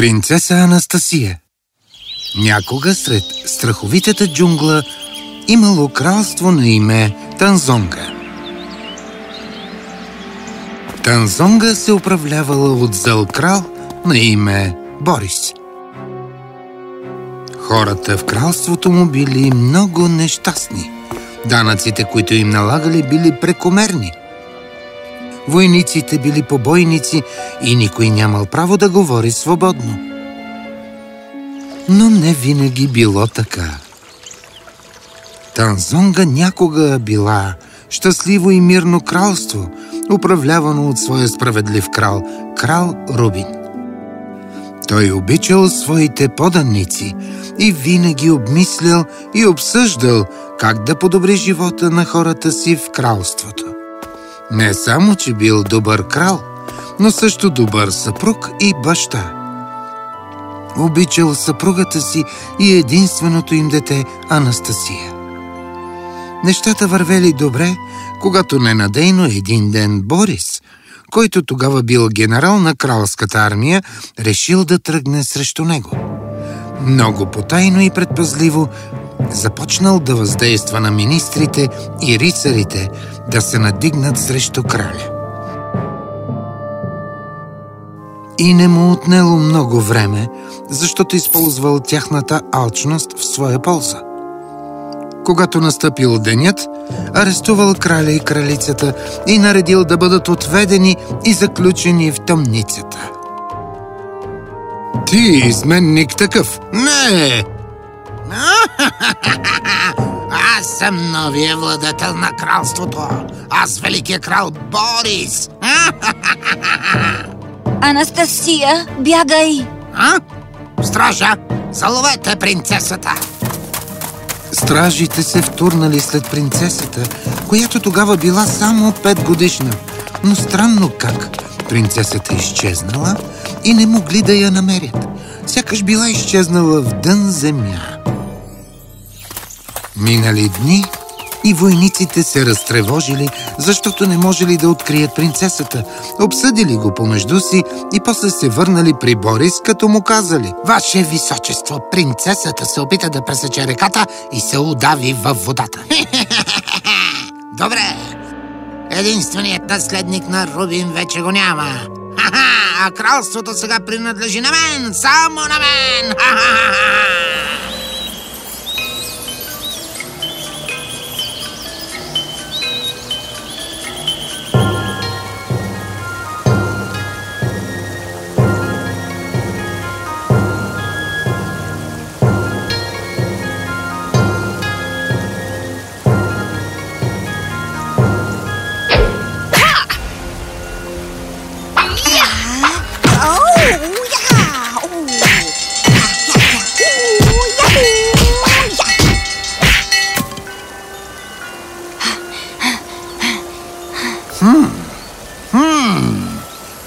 Принцеса Анастасия Някога сред страховитата джунгла имало кралство на име Танзонга. Танзонга се управлявала от зъл крал на име Борис. Хората в кралството му били много нещастни. Данъците, които им налагали, били прекомерни. Войниците били побойници и никой нямал право да говори свободно. Но не винаги било така. Танзонга някога била щастливо и мирно кралство, управлявано от своя справедлив крал, крал Рубин. Той обичал своите поданници и винаги обмислял и обсъждал как да подобри живота на хората си в кралството. Не само, че бил добър крал, но също добър съпруг и баща. Обичал съпругата си и единственото им дете Анастасия. Нещата вървели добре, когато ненадейно един ден Борис, който тогава бил генерал на кралската армия, решил да тръгне срещу него. Много потайно и предпазливо започнал да въздейства на министрите и рицарите да се надигнат срещу краля. И не му отнело много време, защото използвал тяхната алчност в своя полза. Когато настъпил денят, арестувал краля и кралицата и наредил да бъдат отведени и заключени в тъмницата. Ти, изменник такъв! Не! Аз съм новия владетел на кралството. Аз великия крал Борис. Анастасия, бягай! А? Стража, заловете принцесата! Стражите се втурнали след принцесата, която тогава била само 5 годишна. Но странно как принцесата изчезнала и не могли да я намерят. Сякаш била изчезнала в дън земя. Минали дни и войниците се разтревожили, защото не можели да открият принцесата. Обсъдили го помежду си и после се върнали при Борис, като му казали Ваше височество, принцесата се опита да пресече реката и се удави във водата. Добре, единственият наследник на Рубин вече го няма. А кралството сега принадлежи на мен, само на мен. Ха-ха-ха!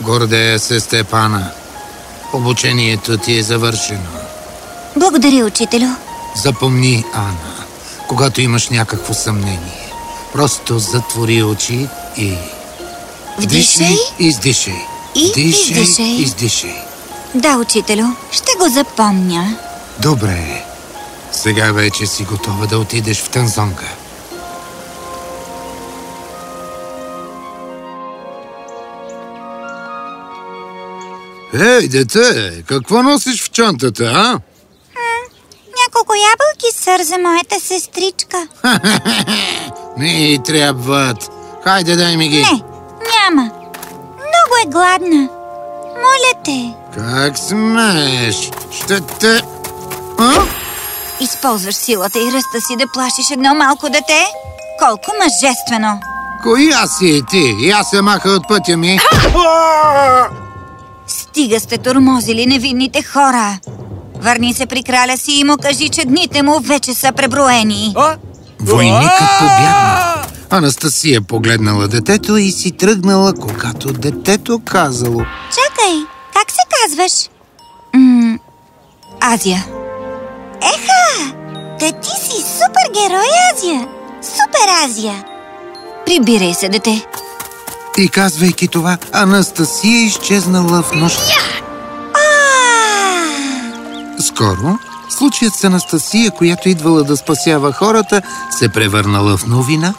Гордея се, Степана. Обучението ти е завършено. Благодаря, учителю. Запомни, Ана, когато имаш някакво съмнение, просто затвори очи и... Вдишай, издишай. и Дишай, издишай. издишай. Да, учителю, ще го запомня. Добре. Сега вече си готова да отидеш в Танзонга. Ей, дете, какво носиш в чантата, а? Няколко ябълки, сър, за моята сестричка. Не й трябват. Хайде, дай ми ги. Не, няма. Много е гладна. Моля те. Как смееш? Ще те... А? Използваш силата и ръста си да плашиш едно малко дете? Колко мъжествено! Коя си ти? И аз се маха от пътя ми. Стига сте тормозили невинните хора! Върни се при краля си и му кажи, че дните му вече са преброени. Войникът побягна. Анастасия погледнала детето и си тръгнала, когато детето казало. Чакай, как се казваш? М- Азия. Еха! Та ти си супергерой, Азия! Супер Азия! Прибирай се, дете. И казвайки това, Анастасия изчезнала в нощ. А! Скоро случаят с Анастасия, която идвала да спасява хората, се превърнала в новина.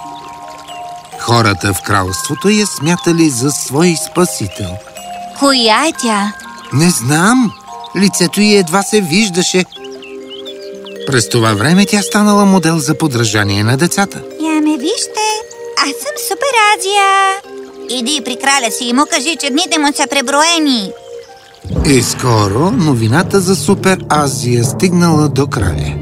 Хората в кралството я смятали за свой спасител. Коя е тя? Не знам. Лицето й едва се виждаше. През това време тя станала модел за подражание на децата. Я ме вижте, аз съм Супер Азия. Иди при краля си и му кажи, че дните му са преброени. И скоро новината за Супер Азия стигнала до краля.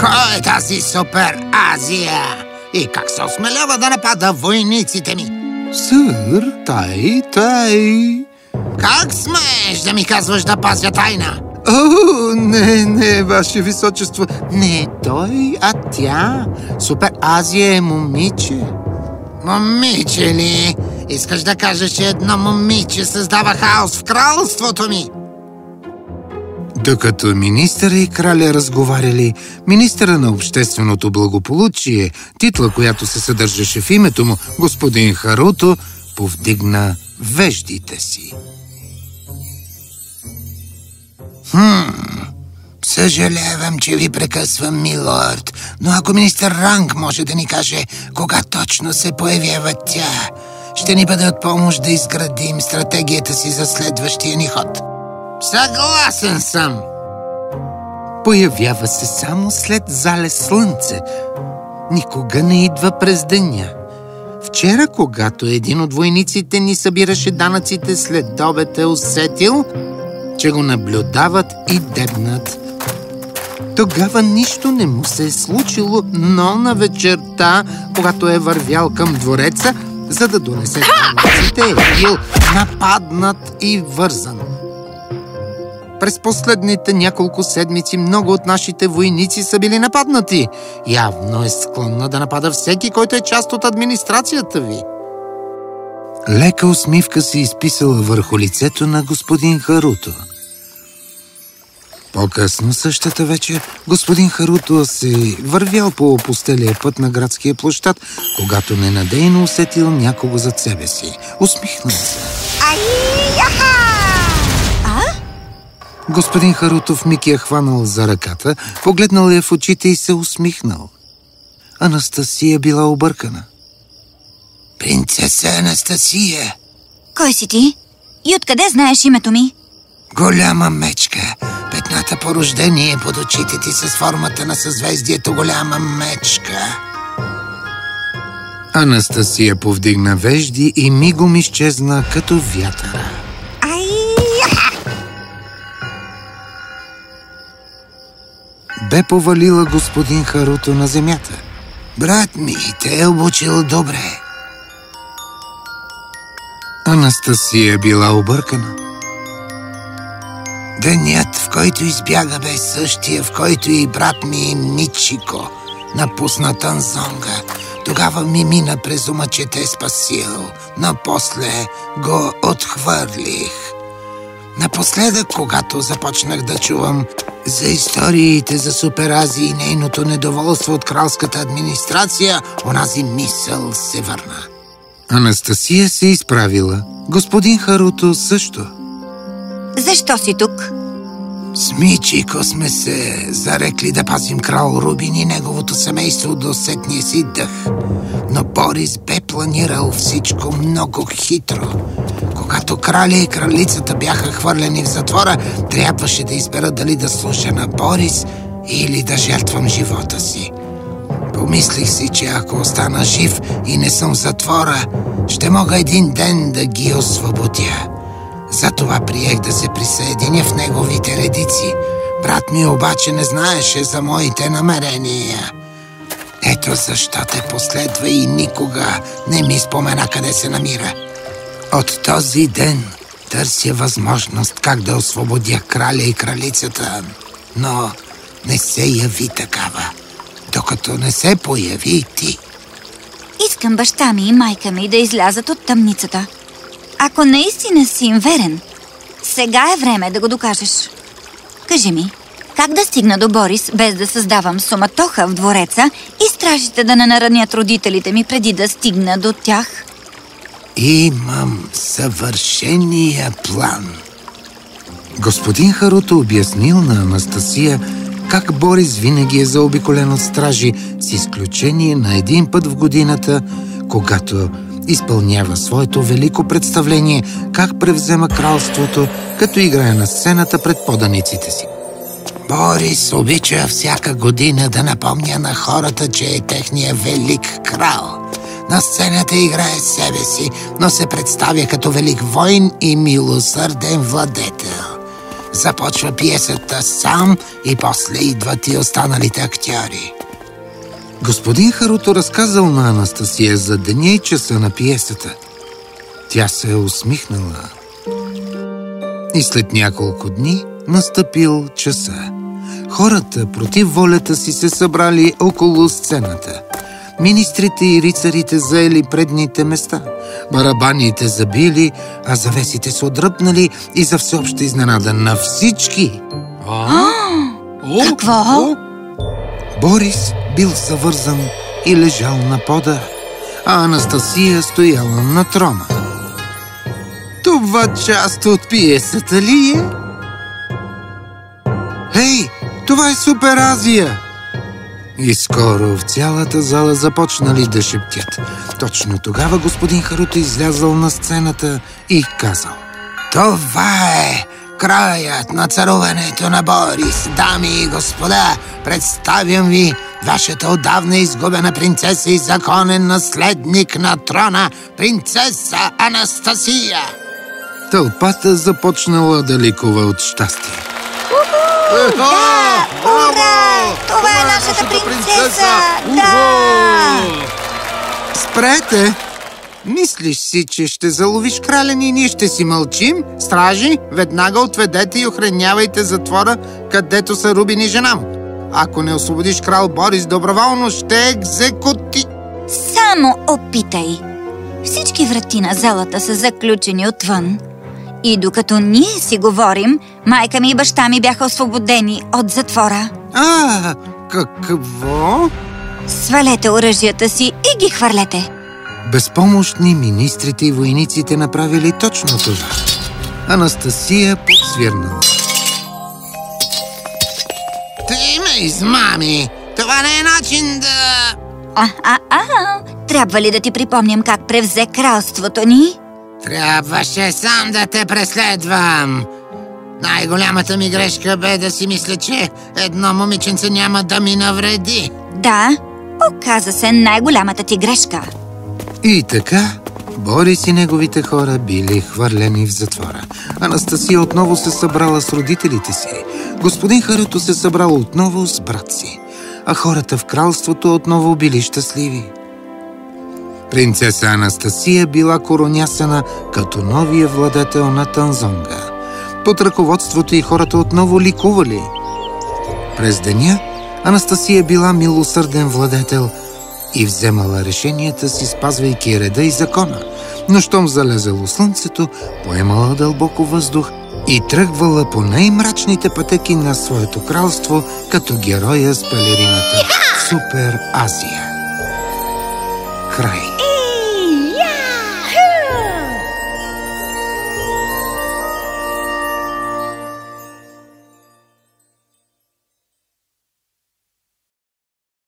Кой е тази Супер Азия? И как се осмелява да напада войниците ми? Сър, тай, тай. Как смееш да ми казваш да пазя тайна? О, не, не, ваше височество. Не той, а тя. Супер Азия е момиче. Момиче ли? Искаш да кажеш, че едно момиче създава хаос в кралството ми? Докато министъра и краля разговаряли, министъра на общественото благополучие, титла, която се съдържаше в името му, господин Харуто, повдигна веждите си. Хм, съжалявам, че ви прекъсвам, милорд, но ако министър Ранг може да ни каже кога точно се появява тя, ще ни бъде от помощ да изградим стратегията си за следващия ни ход. Съгласен съм! Появява се само след залез слънце. Никога не идва през деня. Вчера, когато един от войниците ни събираше данъците след обед е усетил, че го наблюдават и дебнат. Тогава нищо не му се е случило, но на вечерта, когато е вървял към двореца, за да донесе данъците, е бил нападнат и вързан. През последните няколко седмици много от нашите войници са били нападнати. Явно е склонна да напада всеки, който е част от администрацията ви. Лека усмивка се изписала върху лицето на господин Харуто. По-късно същата вечер господин Харуто се вървял по опустелия път на градския площад, когато ненадейно усетил някого зад себе си. Усмихнал се. А? Господин Харутов миг я хванал за ръката, погледнал я в очите и се усмихнал. Анастасия била объркана. Принцеса Анастасия, Кой си ти? И откъде знаеш името ми? голяма мечка, петната по рождение под очите ти с формата на съзвездието голяма мечка. Анастасия повдигна вежди и мигом изчезна като вятъра. Ай! Бе повалила господин Харуто на земята. Брат ми, те е обучил добре. Анастасия била объркана. Денят, в който избяга бе същия, в който и брат ми Мичико напусна Танзонга. Тогава ми мина през ума, че те спасил, но после го отхвърлих. Напоследък, когато започнах да чувам за историите за Суперази и нейното недоволство от кралската администрация, онази мисъл се върна. Анастасия се изправила. Господин Харуто също. Защо си тук? С Мичико сме се зарекли да пазим крал Рубин и неговото семейство до сетния си дъх. Но Борис бе планирал всичко много хитро. Когато краля и кралицата бяха хвърлени в затвора, трябваше да избера дали да слуша на Борис или да жертвам живота си. Помислих си, че ако остана жив и не съм в затвора, ще мога един ден да ги освободя. Затова приех да се присъединя в неговите редици. Брат ми обаче не знаеше за моите намерения. Ето защо те последва и никога не ми спомена къде се намира. От този ден търся възможност как да освободя краля и кралицата, но не се яви такава, докато не се появи ти. Искам баща ми и майка ми да излязат от тъмницата. Ако наистина си им верен, сега е време да го докажеш. Кажи ми, как да стигна до Борис, без да създавам суматоха в двореца и стражите да не наранят родителите ми преди да стигна до тях? Имам съвършения план. Господин Харуто обяснил на Анастасия как Борис винаги е заобиколен от стражи, с изключение на един път в годината, когато изпълнява своето велико представление как превзема кралството, като играе на сцената пред поданиците си. Борис обича всяка година да напомня на хората, че е техния велик крал. На сцената играе себе си, но се представя като велик войн и милосърден владетел. Започва пиесата сам и после идват и останалите актьори. Господин Харуто разказал на Анастасия за деня и часа на пиесата. Тя се е усмихнала. И след няколко дни настъпил часа. Хората против волята си се събрали около сцената. Министрите и рицарите заели предните места. Барабаните забили, а завесите се отдръпнали и за всеобща изненада на всички. Какво? Борис бил завързан и лежал на пода, а Анастасия стояла на трона. Това част от пиесата ли е? Хей, това е Супер Азия! И скоро в цялата зала започнали да шептят. Точно тогава господин Харуто излязъл на сцената и казал. Това е краят на царуването на Борис. Дами и господа, представям ви вашата отдавна изгубена принцеса и законен наследник на трона, принцеса Анастасия. Тълпата започнала да ликува от щастие. Да! Ура! Това е нашата принцеса! Да! Спрете! Мислиш си, че ще заловиш краля и ние ще си мълчим? Стражи, веднага отведете и охранявайте затвора, където са Рубин и жена му. Ако не освободиш крал Борис доброволно, ще екзекути... Само опитай. Всички врати на залата са заключени отвън. И докато ние си говорим, майка ми и баща ми бяха освободени от затвора. А, какво? Свалете оръжията си и ги хвърлете. Безпомощни министрите и войниците направили точно това. Анастасия подсвирнала. Ти ме измами! Това не е начин да... А, а, а, трябва ли да ти припомням как превзе кралството ни? Трябваше сам да те преследвам. Най-голямата ми грешка бе да си мисля, че едно момиченце няма да ми навреди. Да, оказа се най-голямата ти грешка. И така, Борис и неговите хора били хвърлени в затвора. Анастасия отново се събрала с родителите си. Господин Харуто се събрал отново с брат си. А хората в кралството отново били щастливи. Принцеса Анастасия била коронясана като новия владетел на Танзонга. Под ръководството и хората отново ликували. През деня Анастасия била милосърден владетел и вземала решенията си, спазвайки реда и закона. Но щом залезало слънцето, поемала дълбоко въздух и тръгвала по най-мрачните пътеки на своето кралство, като героя с пелерината Супер Азия. Край.